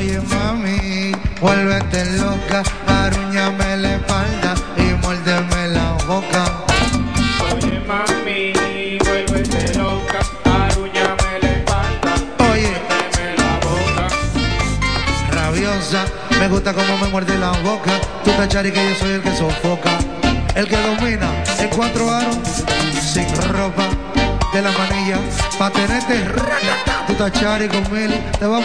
Oye mami, vuélvete loca, arruñame la espalda y muérdeme la boca. Oye mami, vuélvete loca, arruñame la espalda, Oye, deme la boca. rabiosa, me gusta como me muerde la boca. Tú tachari que yo soy el que sofoca, el que domina en cuatro aros, sin ropa, de la manilla, pa' tenerte. Tú tachari con mil, te va a